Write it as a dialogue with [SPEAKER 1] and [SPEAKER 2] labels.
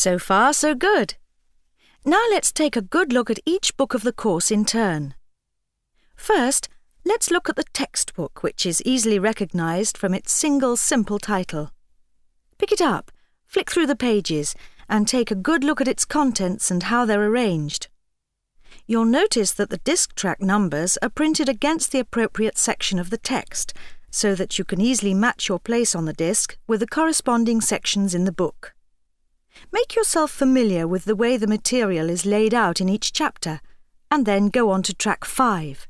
[SPEAKER 1] So far, so good. Now let's take a good look at each book of the course in turn. First, let's look at the textbook, which is easily recognised from its single simple title. Pick it up, flick through the pages, and take a good look at its contents and how they're arranged. You'll notice that the disc track numbers are printed against the appropriate section of the text, so that you can easily match your place on the disc with the corresponding sections in the book. Make yourself familiar with the way the material is laid out in each chapter, and then go on to track 5.